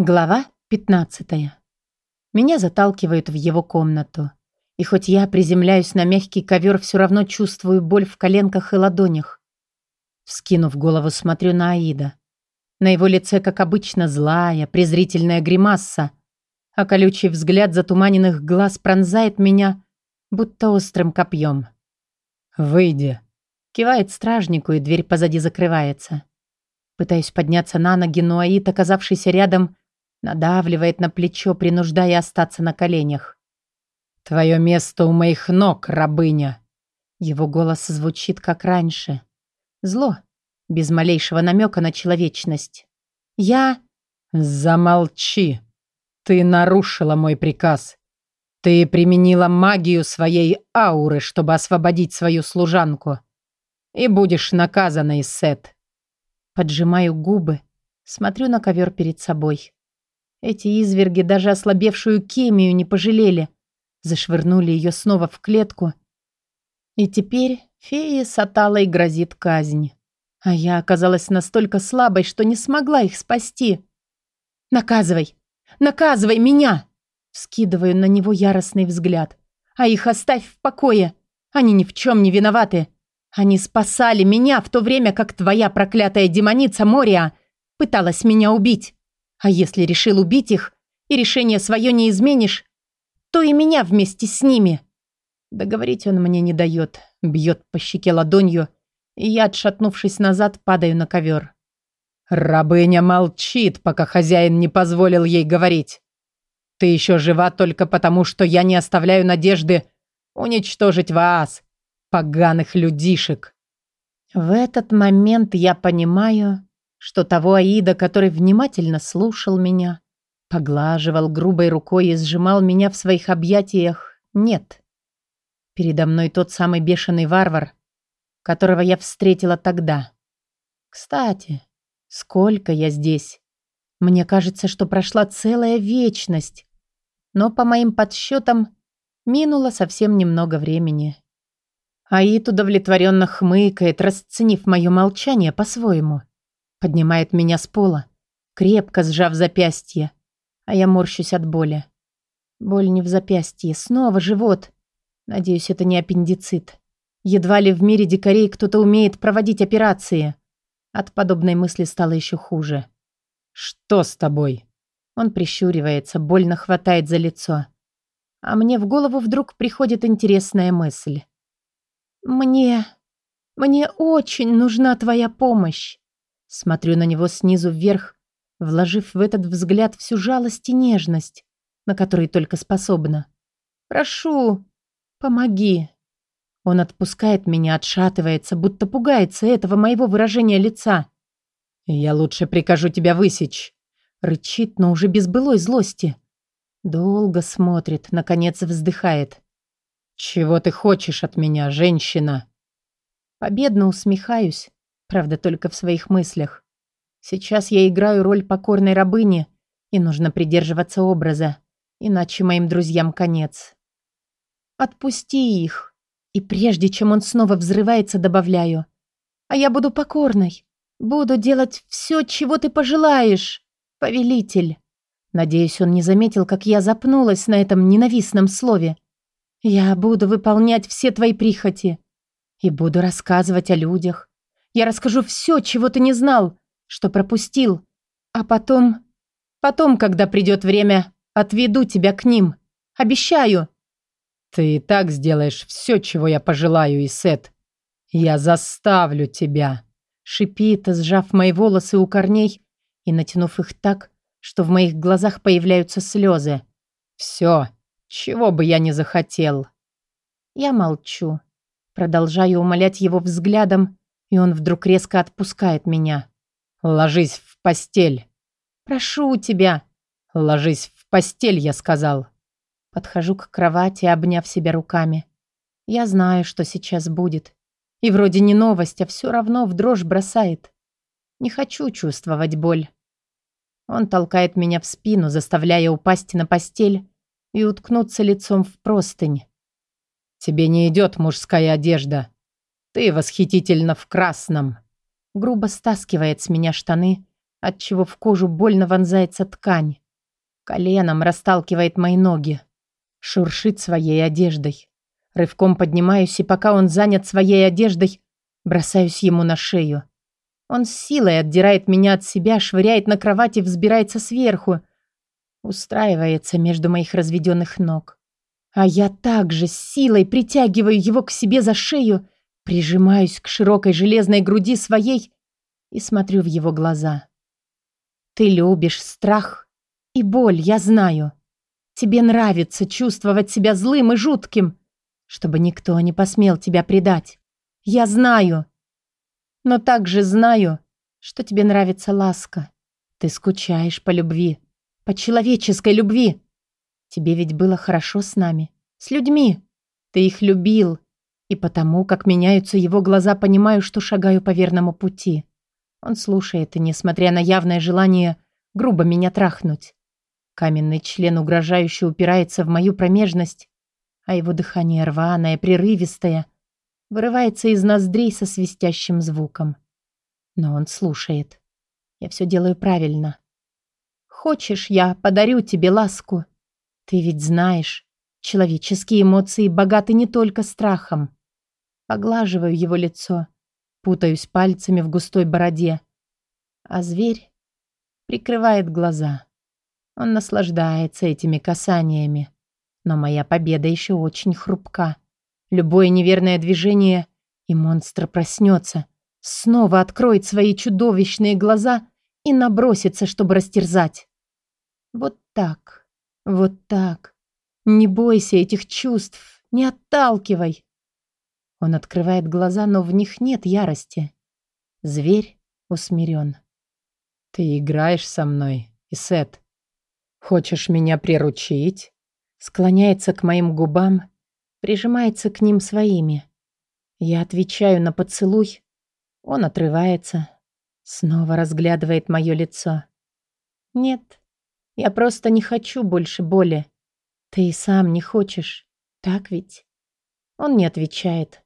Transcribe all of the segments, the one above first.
Глава 15. Меня заталкивают в его комнату. И хоть я приземляюсь на мягкий ковер, все равно чувствую боль в коленках и ладонях. Вскинув голову, смотрю на Аида. На его лице, как обычно, злая, презрительная гримаса, а колючий взгляд затуманенных глаз пронзает меня, будто острым копьем. «Выйди», — кивает стражнику, и дверь позади закрывается. Пытаюсь подняться на ноги, но Аид, оказавшийся рядом, Надавливает на плечо, принуждая остаться на коленях. «Твое место у моих ног, рабыня!» Его голос звучит, как раньше. Зло, без малейшего намека на человечность. «Я...» «Замолчи! Ты нарушила мой приказ. Ты применила магию своей ауры, чтобы освободить свою служанку. И будешь наказана, Иссет». Поджимаю губы, смотрю на ковер перед собой. Эти изверги даже ослабевшую кемию не пожалели. Зашвырнули ее снова в клетку. И теперь феи с Аталой грозит казнь. А я оказалась настолько слабой, что не смогла их спасти. «Наказывай! Наказывай меня!» Вскидываю на него яростный взгляд. «А их оставь в покое! Они ни в чем не виноваты! Они спасали меня в то время, как твоя проклятая демоница Мория пыталась меня убить! А если решил убить их и решение свое не изменишь, то и меня вместе с ними. Договорить он мне не дает, бьет по щеке ладонью, и я, отшатнувшись назад, падаю на ковер. «Рабыня молчит, пока хозяин не позволил ей говорить. Ты еще жива только потому, что я не оставляю надежды уничтожить вас, поганых людишек». В этот момент я понимаю, что того Аида, который внимательно слушал меня, поглаживал грубой рукой и сжимал меня в своих объятиях, нет. Передо мной тот самый бешеный варвар, которого я встретила тогда. Кстати, сколько я здесь? Мне кажется, что прошла целая вечность, но по моим подсчетам минуло совсем немного времени. Аид удовлетворенно хмыкает, расценив мое молчание по-своему. Поднимает меня с пола, крепко сжав запястье, а я морщусь от боли. Боль не в запястье, снова живот. Надеюсь, это не аппендицит. Едва ли в мире дикарей кто-то умеет проводить операции. От подобной мысли стало еще хуже. «Что с тобой?» Он прищуривается, больно хватает за лицо. А мне в голову вдруг приходит интересная мысль. «Мне... мне очень нужна твоя помощь. Смотрю на него снизу вверх, вложив в этот взгляд всю жалость и нежность, на которые только способна. «Прошу, помоги!» Он отпускает меня, отшатывается, будто пугается этого моего выражения лица. «Я лучше прикажу тебя высечь!» Рычит, но уже без былой злости. Долго смотрит, наконец вздыхает. «Чего ты хочешь от меня, женщина?» Победно усмехаюсь, Правда, только в своих мыслях. Сейчас я играю роль покорной рабыни, и нужно придерживаться образа, иначе моим друзьям конец. Отпусти их. И прежде чем он снова взрывается, добавляю. А я буду покорной. Буду делать все, чего ты пожелаешь, повелитель. Надеюсь, он не заметил, как я запнулась на этом ненавистном слове. Я буду выполнять все твои прихоти. И буду рассказывать о людях, я расскажу все, чего ты не знал, что пропустил. А потом... Потом, когда придет время, отведу тебя к ним. Обещаю. Ты и так сделаешь все, чего я пожелаю, Исет. Я заставлю тебя. Шипит, сжав мои волосы у корней и натянув их так, что в моих глазах появляются слезы. Все, чего бы я ни захотел. Я молчу. Продолжаю умолять его взглядом, и он вдруг резко отпускает меня. «Ложись в постель!» «Прошу тебя!» «Ложись в постель!» я сказал. Подхожу к кровати, обняв себя руками. Я знаю, что сейчас будет. И вроде не новость, а все равно в дрожь бросает. Не хочу чувствовать боль. Он толкает меня в спину, заставляя упасть на постель и уткнуться лицом в простынь. «Тебе не идет мужская одежда», «Ты восхитительно в красном!» Грубо стаскивает с меня штаны отчего в кожу больно вонзается ткань. Коленом расталкивает мои ноги. Шуршит своей одеждой. Рывком поднимаюсь, и пока он занят своей одеждой, бросаюсь ему на шею. Он с силой отдирает меня от себя, швыряет на кровать и взбирается сверху. Устраивается между моих разведенных ног. А я также с силой притягиваю его к себе за шею, прижимаюсь к широкой железной груди своей и смотрю в его глаза. Ты любишь страх и боль, я знаю. Тебе нравится чувствовать себя злым и жутким, чтобы никто не посмел тебя предать. Я знаю. Но также знаю, что тебе нравится ласка. Ты скучаешь по любви, по человеческой любви. Тебе ведь было хорошо с нами, с людьми. Ты их любил. И потому, как меняются его глаза, понимаю, что шагаю по верному пути. Он слушает, и, несмотря на явное желание грубо меня трахнуть. Каменный член угрожающе упирается в мою промежность, а его дыхание рваное, прерывистое, вырывается из ноздрей со свистящим звуком. Но он слушает. Я все делаю правильно. Хочешь, я подарю тебе ласку? Ты ведь знаешь, человеческие эмоции богаты не только страхом. Поглаживаю его лицо, путаюсь пальцами в густой бороде. А зверь прикрывает глаза. Он наслаждается этими касаниями. Но моя победа еще очень хрупка. Любое неверное движение, и монстр проснется, снова откроет свои чудовищные глаза и набросится, чтобы растерзать. Вот так, вот так. Не бойся этих чувств, не отталкивай. Он открывает глаза, но в них нет ярости. Зверь усмирен. «Ты играешь со мной, Исет. Хочешь меня приручить?» Склоняется к моим губам, прижимается к ним своими. Я отвечаю на поцелуй. Он отрывается, снова разглядывает мое лицо. «Нет, я просто не хочу больше боли. Ты и сам не хочешь, так ведь?» Он не отвечает.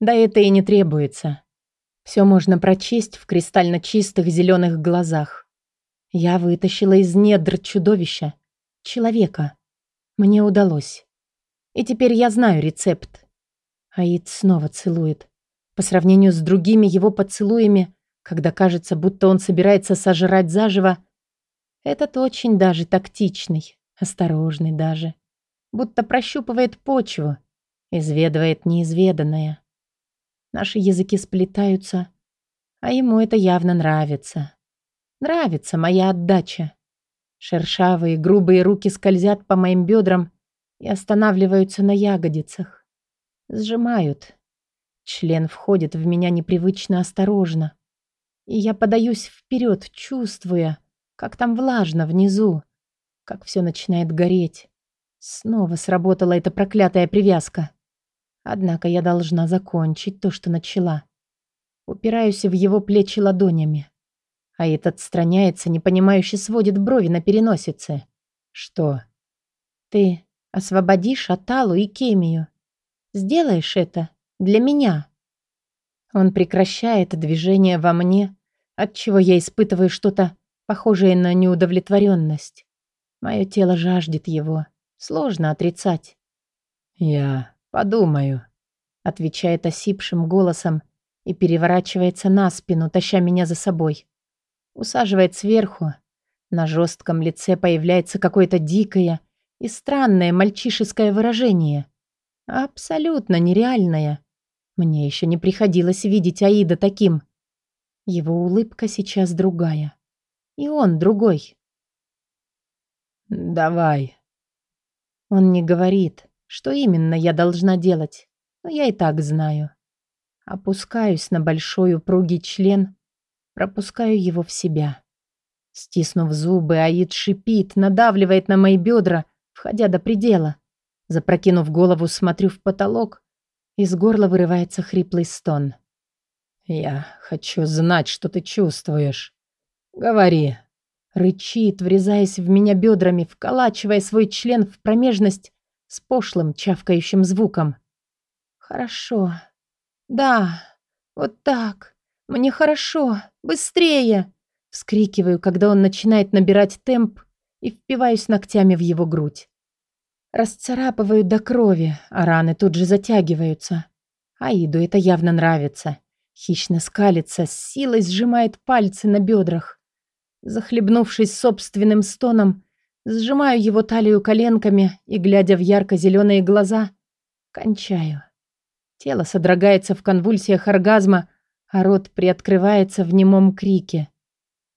Да это и не требуется. Все можно прочесть в кристально чистых зеленых глазах. Я вытащила из недр чудовища, человека. Мне удалось. И теперь я знаю рецепт. Аид снова целует. По сравнению с другими его поцелуями, когда кажется, будто он собирается сожрать заживо, этот очень даже тактичный, осторожный даже. Будто прощупывает почву, изведывает неизведанное. Наши языки сплетаются, а ему это явно нравится. Нравится моя отдача. Шершавые, грубые руки скользят по моим бедрам и останавливаются на ягодицах. Сжимают. Член входит в меня непривычно осторожно. И я подаюсь вперед, чувствуя, как там влажно внизу, как все начинает гореть. Снова сработала эта проклятая привязка. Однако я должна закончить то, что начала. Упираюсь в его плечи ладонями. А этот отстраняется, непонимающе сводит брови на переносице. Что? Ты освободишь Аталу и Кемию. Сделаешь это для меня. Он прекращает движение во мне, отчего я испытываю что-то похожее на неудовлетворенность. Мое тело жаждет его. Сложно отрицать. Я «Подумаю», — отвечает осипшим голосом и переворачивается на спину, таща меня за собой. Усаживает сверху. На жестком лице появляется какое-то дикое и странное мальчишеское выражение. Абсолютно нереальное. Мне еще не приходилось видеть Аида таким. Его улыбка сейчас другая. И он другой. «Давай». Он не говорит, что именно я должна делать, но я и так знаю. Опускаюсь на большой упругий член, пропускаю его в себя. Стиснув зубы, Аид шипит, надавливает на мои бедра, входя до предела. Запрокинув голову, смотрю в потолок. Из горла вырывается хриплый стон. «Я хочу знать, что ты чувствуешь. Говори». Рычит, врезаясь в меня бедрами, вколачивая свой член в промежность с пошлым чавкающим звуком. «Хорошо. Да, вот так. Мне хорошо. Быстрее!» Вскрикиваю, когда он начинает набирать темп и впиваюсь ногтями в его грудь. Расцарапываю до крови, а раны тут же затягиваются. Аиду это явно нравится. Хищно скалится, с силой сжимает пальцы на бедрах. Захлебнувшись собственным стоном, сжимаю его талию коленками и, глядя в ярко-зеленые глаза, кончаю. Тело содрогается в конвульсиях оргазма, а рот приоткрывается в немом крике.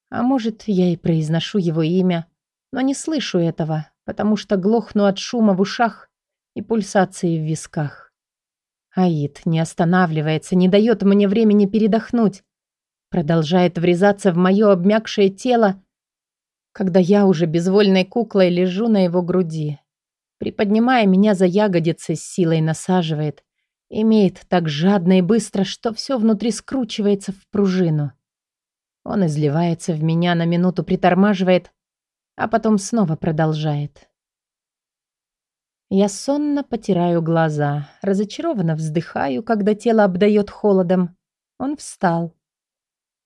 А может, я и произношу его имя, но не слышу этого, потому что глохну от шума в ушах и пульсации в висках. Аид не останавливается, не дает мне времени передохнуть, продолжает врезаться в мое обмякшее тело, когда я уже безвольной куклой лежу на его груди. Приподнимая меня за ягодицы, с силой насаживает, имеет так жадно и быстро, что все внутри скручивается в пружину. Он изливается в меня, на минуту притормаживает, а потом снова продолжает. Я сонно потираю глаза, разочарованно вздыхаю, когда тело обдает холодом. Он встал.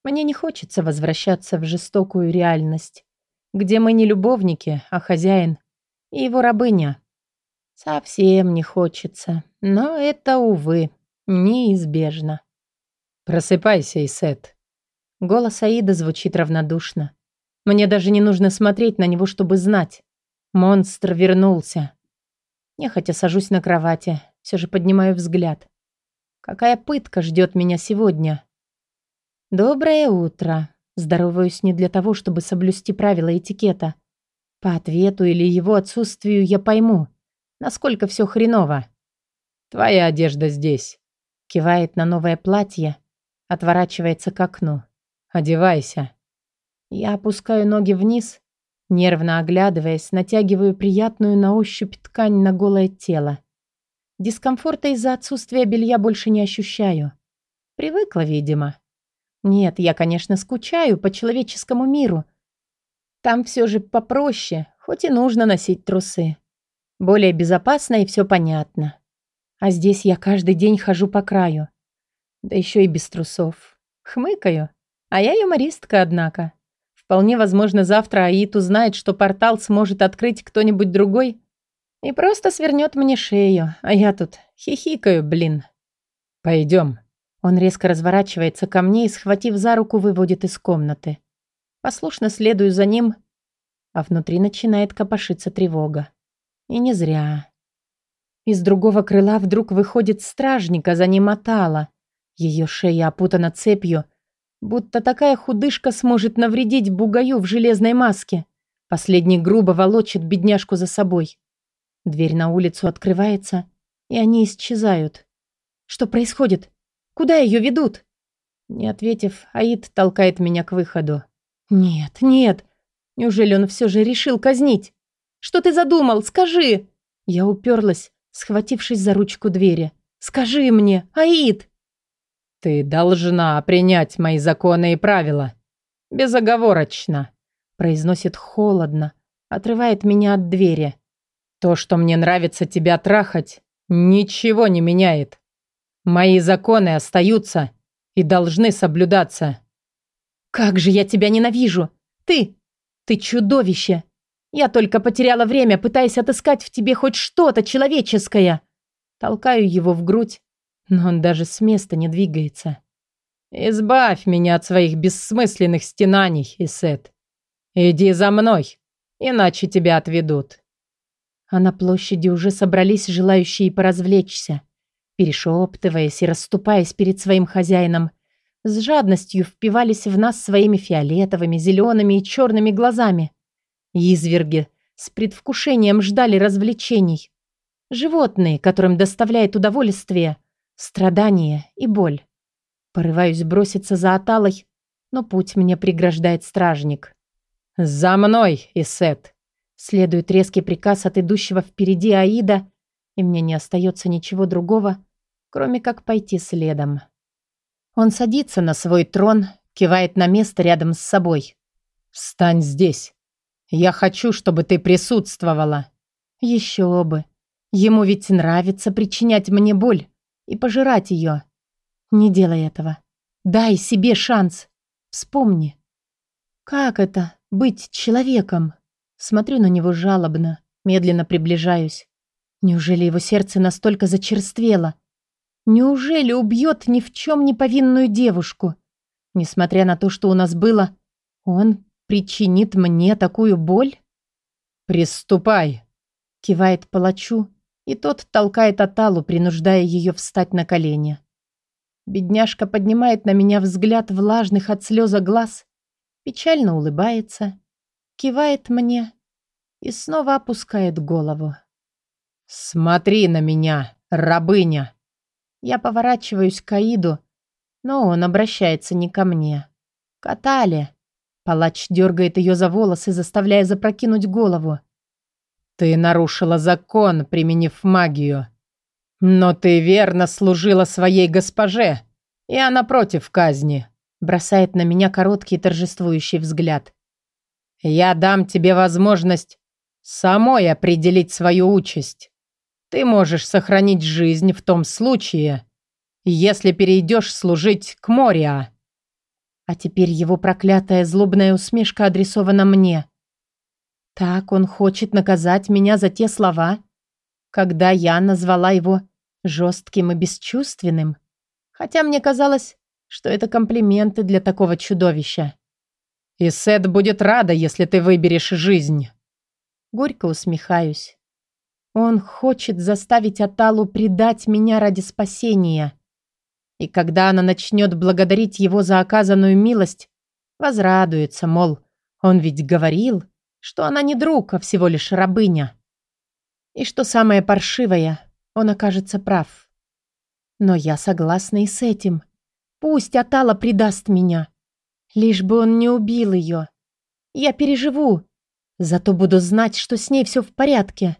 Мне не хочется возвращаться в жестокую реальность, где мы не любовники, а хозяин и его рабыня. Совсем не хочется, но это, увы, неизбежно. «Просыпайся, Исет», Голос Аида звучит равнодушно. Мне даже не нужно смотреть на него, чтобы знать. Монстр вернулся. Нехотя сажусь на кровати, все же поднимаю взгляд. Какая пытка ждет меня сегодня? Доброе утро. Здороваюсь не для того, чтобы соблюсти правила этикета. По ответу или его отсутствию я пойму, насколько все хреново. Твоя одежда здесь. Кивает на новое платье, отворачивается к окну. Одевайся. Я опускаю ноги вниз, нервно оглядываясь, натягиваю приятную на ощупь ткань на голое тело. Дискомфорта из-за отсутствия белья больше не ощущаю. Привыкла, видимо. Нет, я, конечно, скучаю по человеческому миру. Там все же попроще, хоть и нужно носить трусы. Более безопасно и все понятно. А здесь я каждый день хожу по краю. Да еще и без трусов. Хмыкаю. А я юмористка, однако. Вполне возможно, завтра Аид узнает, что портал сможет открыть кто-нибудь другой и просто свернет мне шею, а я тут хихикаю, блин. Пойдем. Он резко разворачивается ко мне и, схватив за руку, выводит из комнаты. Послушно следую за ним, а внутри начинает копошиться тревога. И не зря. Из другого крыла вдруг выходит стражник, а за ним Атала. Ее шея опутана цепью — Будто такая худышка сможет навредить бугаю в железной маске. Последний грубо волочит бедняжку за собой. Дверь на улицу открывается, и они исчезают. Что происходит? Куда ее ведут? Не ответив, Аид толкает меня к выходу. Нет, нет. Неужели он все же решил казнить? Что ты задумал? Скажи. Я уперлась, схватившись за ручку двери. Скажи мне, Аид. «Ты должна принять мои законы и правила. Безоговорочно», — произносит холодно, отрывает меня от двери. «То, что мне нравится тебя трахать, ничего не меняет. Мои законы остаются и должны соблюдаться». «Как же я тебя ненавижу! Ты! Ты чудовище! Я только потеряла время, пытаясь отыскать в тебе хоть что-то человеческое!» Толкаю его в грудь, но он даже с места не двигается. «Избавь меня от своих бессмысленных стенаний, Исет. Иди за мной, иначе тебя отведут». А на площади уже собрались желающие поразвлечься, перешептываясь и расступаясь перед своим хозяином, с жадностью впивались в нас своими фиолетовыми, зелеными и черными глазами. Изверги с предвкушением ждали развлечений. Животные, которым доставляет удовольствие – Страдание и боль. Порываюсь броситься за Аталой, но путь мне преграждает стражник. «За мной, Исет!» Следует резкий приказ от идущего впереди Аида, и мне не остается ничего другого, кроме как пойти следом. Он садится на свой трон, кивает на место рядом с собой. «Встань здесь. Я хочу, чтобы ты присутствовала». «Еще бы. Ему ведь нравится причинять мне боль и пожирать ее. Не делай этого. Дай себе шанс. Вспомни. Как это — быть человеком? Смотрю на него жалобно, медленно приближаюсь. Неужели его сердце настолько зачерствело? Неужели убьет ни в чем не повинную девушку? Несмотря на то, что у нас было, он причинит мне такую боль? «Приступай!» — кивает палачу, и тот толкает Аталу, принуждая ее встать на колени. Бедняжка поднимает на меня взгляд влажных от слеза глаз, печально улыбается, кивает мне и снова опускает голову. «Смотри на меня, рабыня!» Я поворачиваюсь к Аиду, но он обращается не ко мне. К Атале. Палач дергает ее за волосы, заставляя запрокинуть голову. «Ты нарушила закон, применив магию. Но ты верно служила своей госпоже, и она против казни», бросает на меня короткий торжествующий взгляд. «Я дам тебе возможность самой определить свою участь. Ты можешь сохранить жизнь в том случае, если перейдешь служить к Мориа. А теперь его проклятая злобная усмешка адресована мне. Так он хочет наказать меня за те слова, когда я назвала его жестким и бесчувственным. Хотя мне казалось, что это комплименты для такого чудовища. И Сет будет рада, если ты выберешь жизнь. Горько усмехаюсь. Он хочет заставить Аталу предать меня ради спасения. И когда она начнет благодарить его за оказанную милость, возрадуется, мол, он ведь говорил, что она не друг, а всего лишь рабыня. И что самое паршивое, он окажется прав. Но я согласна и с этим. Пусть Атала предаст меня. Лишь бы он не убил ее. Я переживу. Зато буду знать, что с ней все в порядке.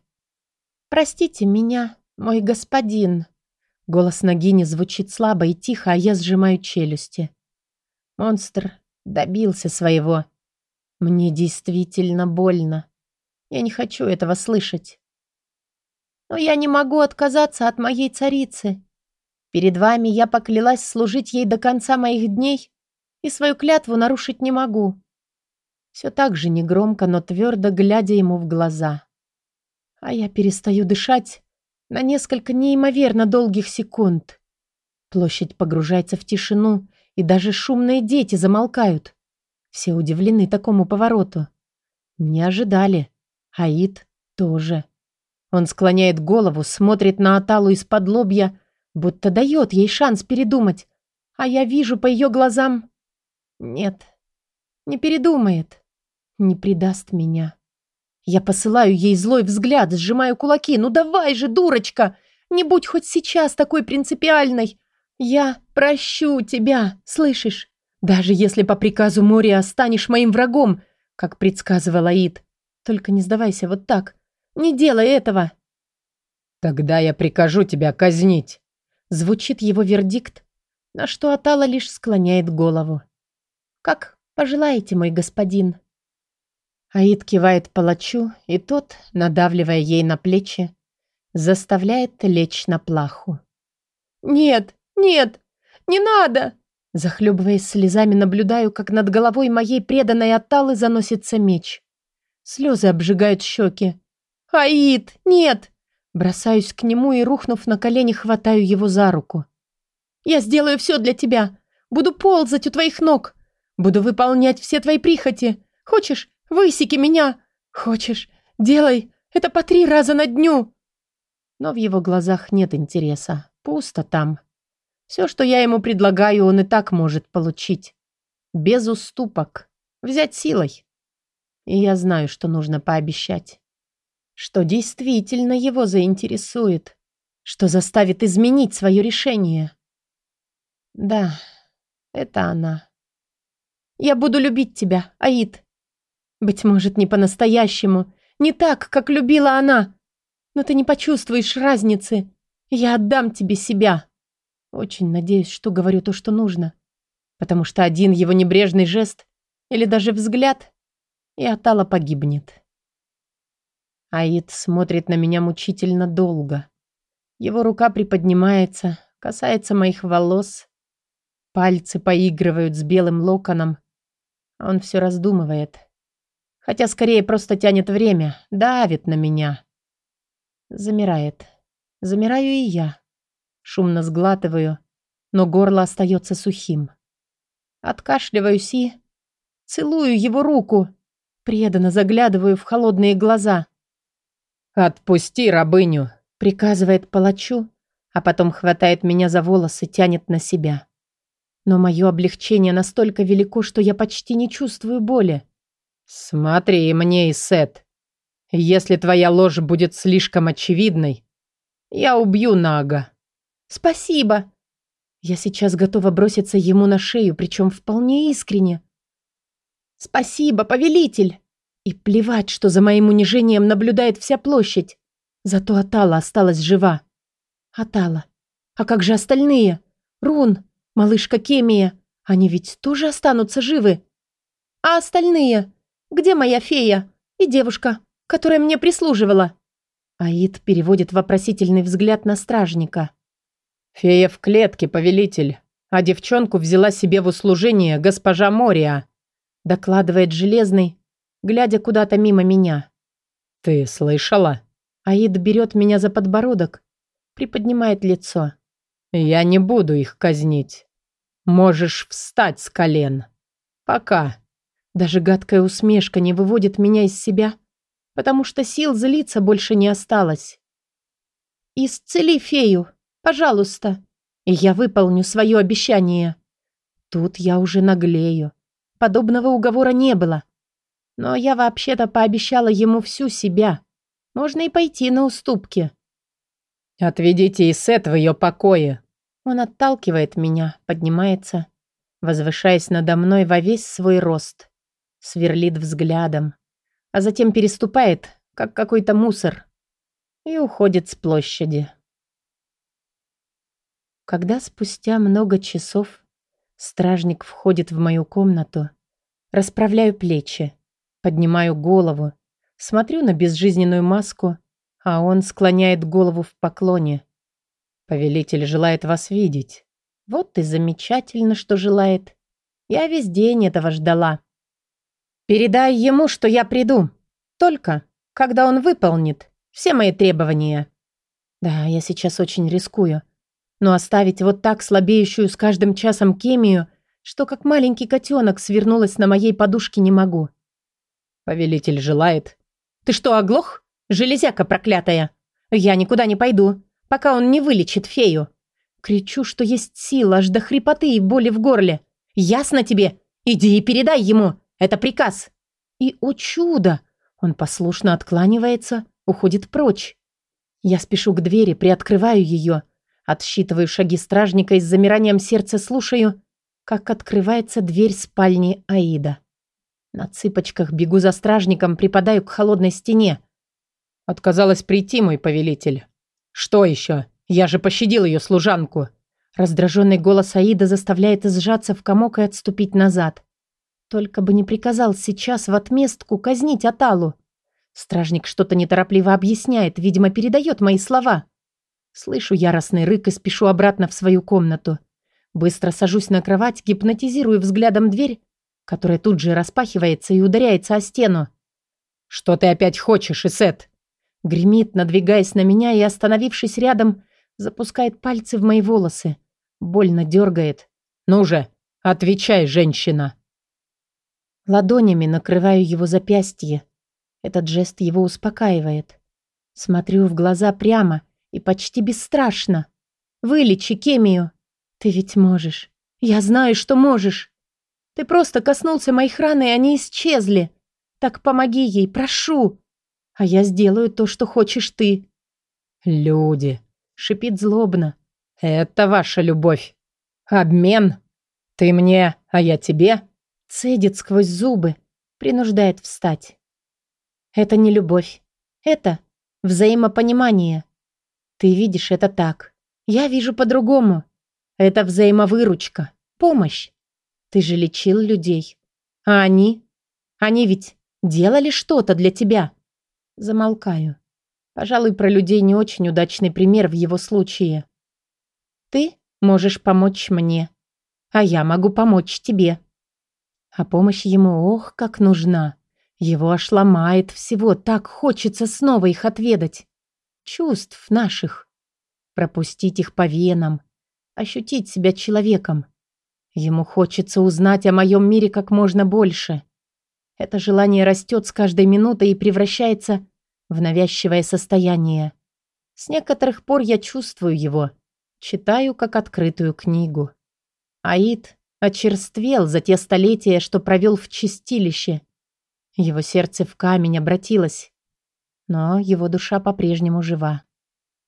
«Простите меня, мой господин». Голос Нагини звучит слабо и тихо, а я сжимаю челюсти. Монстр добился своего. Мне действительно больно. Я не хочу этого слышать. Но я не могу отказаться от моей царицы. Перед вами я поклялась служить ей до конца моих дней и свою клятву нарушить не могу. Все так же негромко, но твердо глядя ему в глаза а я перестаю дышать на несколько неимоверно долгих секунд. Площадь погружается в тишину, и даже шумные дети замолкают. Все удивлены такому повороту. Не ожидали. Аид тоже. Он склоняет голову, смотрит на Аталу из-под лобья, будто дает ей шанс передумать. А я вижу по ее глазам... Нет, не передумает, не предаст меня. Я посылаю ей злой взгляд, сжимаю кулаки. «Ну давай же, дурочка! Не будь хоть сейчас такой принципиальной! Я прощу тебя, слышишь? Даже если по приказу Мория станешь моим врагом, как предсказывал Аид. Только не сдавайся вот так. Не делай этого!» «Тогда я прикажу тебя казнить!» Звучит его вердикт, на что Атала лишь склоняет голову. «Как пожелаете, мой господин!» Аид кивает палачу, и тот, надавливая ей на плечи, заставляет лечь на плаху. «Нет, нет, не надо!» Захлебываясь слезами, наблюдаю, как над головой моей преданной Аталы заносится меч. Слезы обжигают щеки. «Аид, нет!» Бросаюсь к нему и, рухнув на колени, хватаю его за руку. «Я сделаю все для тебя. Буду ползать у твоих ног. Буду выполнять все твои прихоти. Хочешь, Высеки меня! Хочешь, делай это по три раза на дню!» Но в его глазах нет интереса. Пусто там. Все, что я ему предлагаю, он и так может получить. Без уступок. Взять силой. И я знаю, что нужно пообещать. Что действительно его заинтересует. Что заставит изменить свое решение. Да, это она. Я буду любить тебя, Аид. Быть может, не по-настоящему, не так, как любила она. Но ты не почувствуешь разницы. Я отдам тебе себя. Очень надеюсь, что говорю то, что нужно. Потому что один его небрежный жест или даже взгляд, и Атала погибнет. Аид смотрит на меня мучительно долго. Его рука приподнимается, касается моих волос. Пальцы поигрывают с белым локоном, Он все раздумывает. Хотя скорее просто тянет время, давит на меня. Замирает. Замираю и я. Шумно сглатываю, но горло остается сухим. Откашливаюсь и... Целую его руку. Преданно заглядываю в холодные глаза. «Отпусти рабыню», — приказывает палачу, а потом хватает меня за волосы, тянет на себя. Но мое облегчение настолько велико, что я почти не чувствую боли. «Смотри мне, Исет. Если твоя ложь будет слишком очевидной, я убью Нага». «Спасибо!» Я сейчас готова броситься ему на шею, причем вполне искренне. «Спасибо, повелитель!» И плевать, что за моим унижением наблюдает вся площадь. Зато Атала осталась жива. Атала. А как же остальные? Рун, малышка Кемия. Они ведь тоже останутся живы. А остальные? Где моя фея? И девушка, которая мне прислуживала?» Аид переводит вопросительный взгляд на стражника. «Фея в клетке, повелитель, а девчонку взяла себе в услужение госпожа Мория», докладывает Железный, глядя куда-то мимо меня. «Ты слышала?» Аид берет меня за подбородок, приподнимает лицо. «Я не буду их казнить. Можешь встать с колен. Пока». Даже гадкая усмешка не выводит меня из себя, потому что сил злиться больше не осталось. «Исцели фею, пожалуйста, и я выполню свое обещание». Тут я уже наглею. Подобного уговора не было. Но я вообще-то пообещала ему всю себя. Можно и пойти на уступки. «Отведите Исет в ее покое». Он отталкивает меня, поднимается, возвышаясь надо мной во весь свой рост. Сверлит взглядом, а затем переступает, как какой-то мусор, и уходит с площади. Когда спустя много часов стражник входит в мою комнату, расправляю плечи, поднимаю голову, смотрю на безжизненную маску, а он склоняет голову в поклоне. Повелитель желает вас видеть. Вот и замечательно, что желает. Я весь день этого ждала. Передай ему, что я приду. Только, когда он выполнит все мои требования. Да, я сейчас очень рискую. Но оставить вот так слабеющую с каждым часом Кемию, что как маленький котенок свернулась на моей подушке, не могу. Повелитель желает. Ты что, оглох? Железяка проклятая. Я никуда не пойду, пока он не вылечит фею. Кричу, что есть сила, аж до хрипоты и боли в горле. Ясно тебе? Иди и передай ему. Это приказ. И, о чудо! Он послушно откланивается, уходит прочь. Я спешу к двери, приоткрываю ее, отсчитываю шаги стражника и с замиранием сердца слушаю, как открывается дверь спальни Аида. На цыпочках бегу за стражником, припадаю к холодной стене. Отказалась прийти, мой повелитель. Что еще? Я же пощадил ее служанку. Раздраженный голос Аида заставляет сжаться в комок и отступить назад. Только бы не приказал сейчас в отместку казнить Аталу. Стражник что-то неторопливо объясняет, видимо, передает мои слова. Слышу яростный рык и спешу обратно в свою комнату. Быстро сажусь на кровать, гипнотизирую взглядом дверь, которая тут же распахивается и ударяется о стену. «Что ты опять хочешь, Исет?» Гремит, надвигаясь на меня и, остановившись рядом, запускает пальцы в мои волосы. Больно дергает. «Ну же, отвечай, женщина!» Ладонями накрываю его запястье. Этот жест его успокаивает. Смотрю в глаза прямо и почти бесстрашно. «Вылечи Кемию. Ты ведь можешь. Я знаю, что можешь. Ты просто коснулся моих ран, и они исчезли. Так помоги ей, прошу. А я сделаю то, что хочешь ты». «Люди», — шипит злобно. «Это ваша любовь. Обмен. Ты мне, а я тебе. Цедит сквозь зубы, принуждает встать. Это не любовь. Это взаимопонимание. Ты видишь это так. Я вижу по-другому. Это взаимовыручка, помощь. Ты же лечил людей. А они? Они ведь делали что-то для тебя. Замолкаю. Пожалуй, про людей не очень удачный пример в его случае. Ты можешь помочь мне, а я могу помочь тебе. А помощь ему ох, как нужна. Его аж ломает всего, так хочется снова их отведать. Чувств наших. Пропустить их по венам. Ощутить себя человеком. Ему хочется узнать о моем мире как можно больше. Это желание растет с каждой минутой и превращается в навязчивое состояние. С некоторых пор я чувствую его. Читаю как открытую книгу. Аид очерствел за те столетия, что провел в чистилище. Его сердце в камень обратилось. Но его душа по-прежнему жива.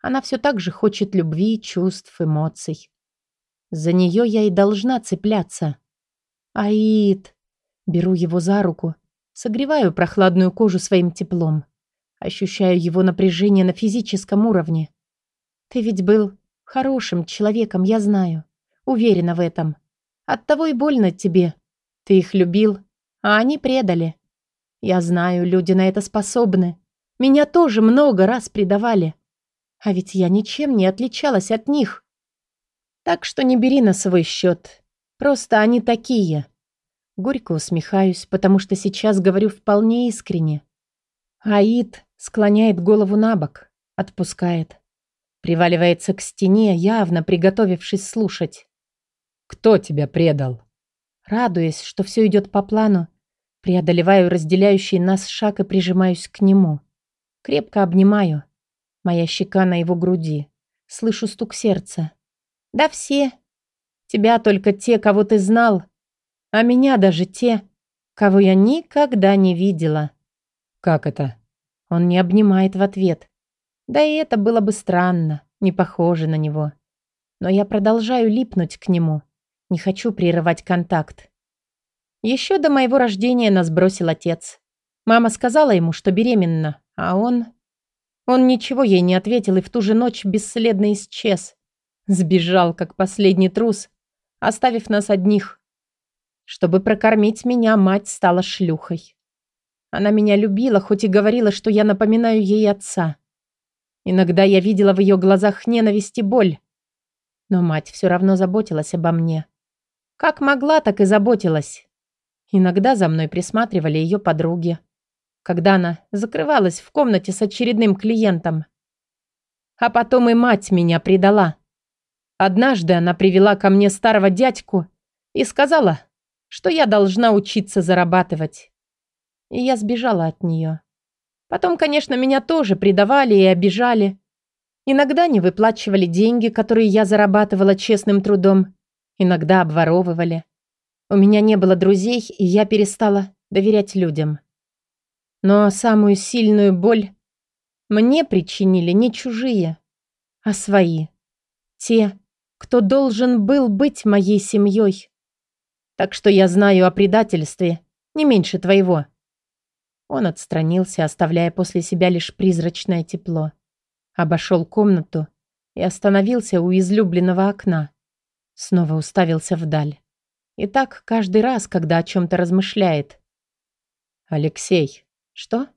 Она все так же хочет любви, чувств, эмоций. За нее я и должна цепляться. Аид. Беру его за руку, согреваю прохладную кожу своим теплом. Ощущаю его напряжение на физическом уровне. Ты ведь был хорошим человеком, я знаю. Уверена в этом. Оттого и больно тебе. Ты их любил, а они предали. Я знаю, люди на это способны. Меня тоже много раз предавали. А ведь я ничем не отличалась от них. Так что не бери на свой счет. Просто они такие. Горько усмехаюсь, потому что сейчас говорю вполне искренне. Аид склоняет голову на бок, отпускает. Приваливается к стене, явно приготовившись слушать. «Кто тебя предал?» Радуясь, что все идет по плану, Преодолеваю разделяющий нас шаг и прижимаюсь к нему. Крепко обнимаю. Моя щека на его груди. Слышу стук сердца. Да все. Тебя только те, кого ты знал. А меня даже те, кого я никогда не видела. Как это? Он не обнимает в ответ. Да и это было бы странно, не похоже на него. Но я продолжаю липнуть к нему. Не хочу прерывать контакт. Еще до моего рождения нас бросил отец. Мама сказала ему, что беременна, а он... Он ничего ей не ответил и в ту же ночь бесследно исчез. Сбежал, как последний трус, оставив нас одних. Чтобы прокормить меня, мать стала шлюхой. Она меня любила, хоть и говорила, что я напоминаю ей отца. Иногда я видела в ее глазах ненависть и боль. Но мать все равно заботилась обо мне. Как могла, так и заботилась. Иногда за мной присматривали ее подруги. Когда она закрывалась в комнате с очередным клиентом. А потом и мать меня предала. Однажды она привела ко мне старого дядьку и сказала, что я должна учиться зарабатывать. И я сбежала от нее. Потом, конечно, меня тоже предавали и обижали. Иногда не выплачивали деньги, которые я зарабатывала честным трудом. Иногда обворовывали. У меня не было друзей, и я перестала доверять людям. Но самую сильную боль мне причинили не чужие, а свои. Те, кто должен был быть моей семьей. Так что я знаю о предательстве не меньше твоего. Он отстранился, оставляя после себя лишь призрачное тепло. Обошел комнату и остановился у излюбленного окна. Снова уставился вдаль. И так каждый раз, когда о чем-то размышляет. «Алексей». «Что?»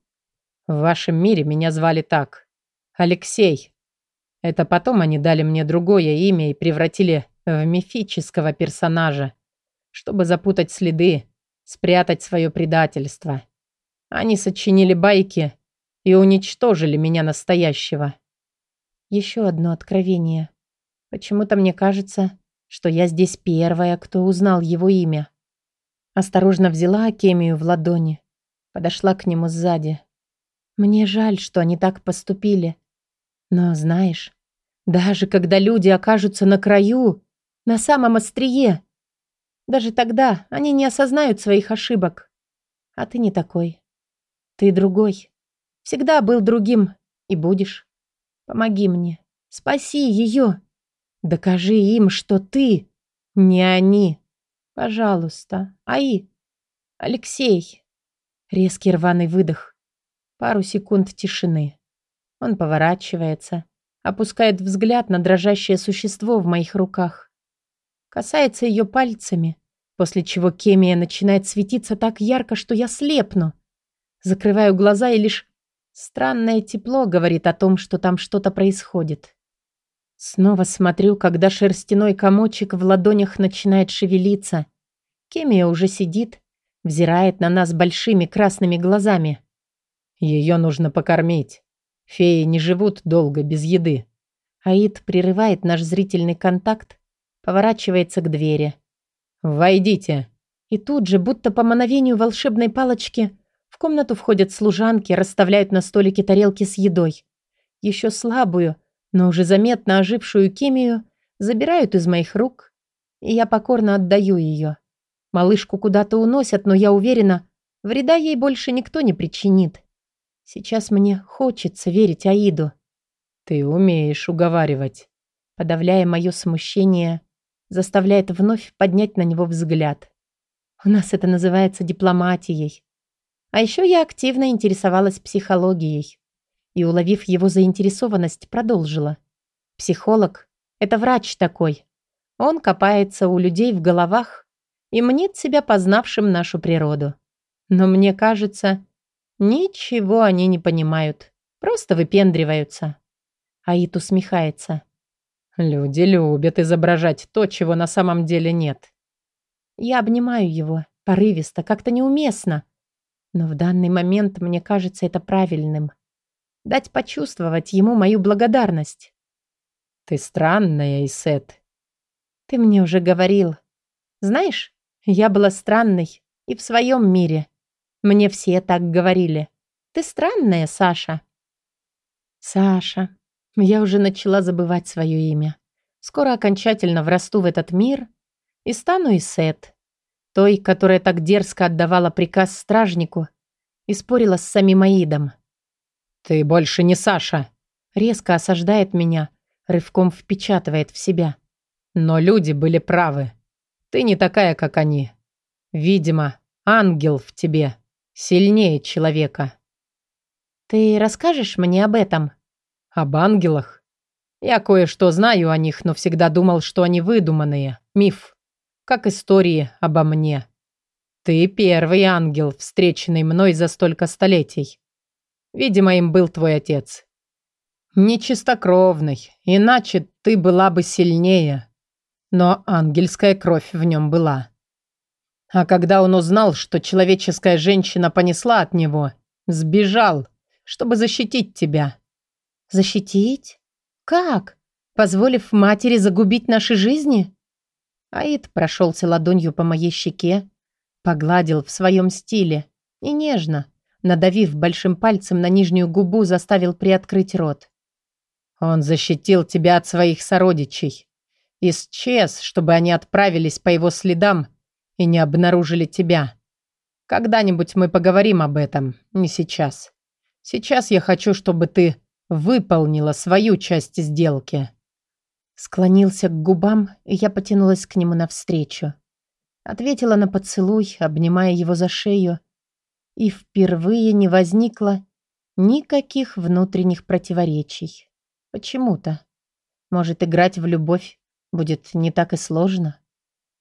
«В вашем мире меня звали так. Алексей. Это потом они дали мне другое имя и превратили в мифического персонажа, чтобы запутать следы, спрятать свое предательство. Они сочинили байки и уничтожили меня настоящего». Еще одно откровение. Почему-то мне кажется, что я здесь первая, кто узнал его имя. Осторожно взяла Акемию в ладони, подошла к нему сзади. Мне жаль, что они так поступили. Но знаешь, даже когда люди окажутся на краю, на самом острие, даже тогда они не осознают своих ошибок. А ты не такой. Ты другой. Всегда был другим и будешь. Помоги мне. Спаси ее. Докажи им, что ты не они. Пожалуйста. Аи. Алексей. Резкий рваный выдох. Пару секунд тишины. Он поворачивается, опускает взгляд на дрожащее существо в моих руках. Касается ее пальцами, после чего кемия начинает светиться так ярко, что я слепну. Закрываю глаза и лишь странное тепло говорит о том, что там что-то происходит. Снова смотрю, когда шерстяной комочек в ладонях начинает шевелиться. Кемия уже сидит, Взирает на нас большими красными глазами. Ее нужно покормить. Феи не живут долго без еды. Аид прерывает наш зрительный контакт, поворачивается к двери. «Войдите!» И тут же, будто по мановению волшебной палочки, в комнату входят служанки, расставляют на столике тарелки с едой. Еще слабую, но уже заметно ожившую кемию забирают из моих рук, и я покорно отдаю ее. Малышку куда-то уносят, но я уверена, вреда ей больше никто не причинит. Сейчас мне хочется верить Аиду. Ты умеешь уговаривать. Подавляя мое смущение, заставляет вновь поднять на него взгляд. У нас это называется дипломатией. А еще я активно интересовалась психологией. И, уловив его заинтересованность, продолжила. Психолог — это врач такой. Он копается у людей в головах и мнит себя познавшим нашу природу. Но мне кажется, Ничего они не понимают. Просто выпендриваются. Аид усмехается. Люди любят изображать то, чего на самом деле нет. Я обнимаю его, порывисто, как-то неуместно. Но в данный момент мне кажется это правильным. Дать почувствовать ему мою благодарность. Ты странная, Исет. Ты мне уже говорил. Знаешь, я была странной и в своем мире. Мне все так говорили. Ты странная, Саша. Саша. Я уже начала забывать свое имя. Скоро окончательно врасту в этот мир и стану Исет. Той, которая так дерзко отдавала приказ стражнику и спорила с самим Аидом. «Ты больше не Саша!» Резко осаждает меня, рывком впечатывает в себя. «Но люди были правы. Ты не такая, как они. Видимо, ангел в тебе» сильнее человека. Ты расскажешь мне об этом? Об ангелах? Я кое-что знаю о них, но всегда думал, что они выдуманные. Миф. Как истории обо мне. Ты первый ангел, встреченный мной за столько столетий. Видимо, им был твой отец. Нечистокровный, иначе ты была бы сильнее. Но ангельская кровь в нем была. А когда он узнал, что человеческая женщина понесла от него, сбежал, чтобы защитить тебя. Защитить? Как? Позволив матери загубить наши жизни? Аид прошелся ладонью по моей щеке, погладил в своем стиле и нежно, надавив большим пальцем на нижнюю губу, заставил приоткрыть рот. Он защитил тебя от своих сородичей. Исчез, чтобы они отправились по его следам и не обнаружили тебя. Когда-нибудь мы поговорим об этом, не сейчас. Сейчас я хочу, чтобы ты выполнила свою часть сделки». Склонился к губам, и я потянулась к нему навстречу. Ответила на поцелуй, обнимая его за шею, и впервые не возникло никаких внутренних противоречий. Почему-то. Может, играть в любовь будет не так и сложно.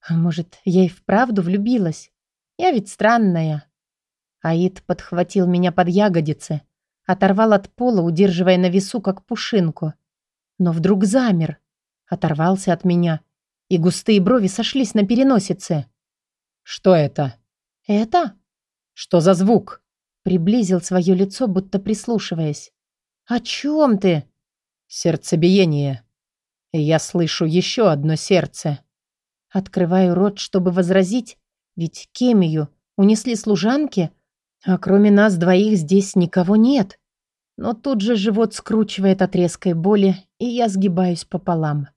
А может, я и вправду влюбилась? Я ведь странная. Аид подхватил меня под ягодицы, оторвал от пола, удерживая на весу, как пушинку. Но вдруг замер, оторвался от меня, и густые брови сошлись на переносице. «Что это?» «Это?» «Что за звук?» Приблизил свое лицо, будто прислушиваясь. «О чем ты?» «Сердцебиение. Я слышу еще одно сердце». Открываю рот, чтобы возразить, ведь Кемию унесли служанки, а кроме нас двоих здесь никого нет. Но тут же живот скручивает от резкой боли, и я сгибаюсь пополам.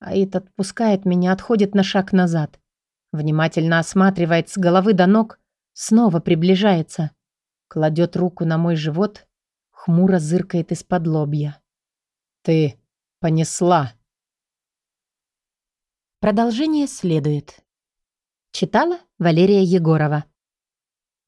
Аид отпускает меня, отходит на шаг назад. Внимательно осматривает с головы до ног, снова приближается. Кладет руку на мой живот, хмуро зыркает из-под лобья. «Ты понесла!» Продолжение следует. Читала Валерия Егорова.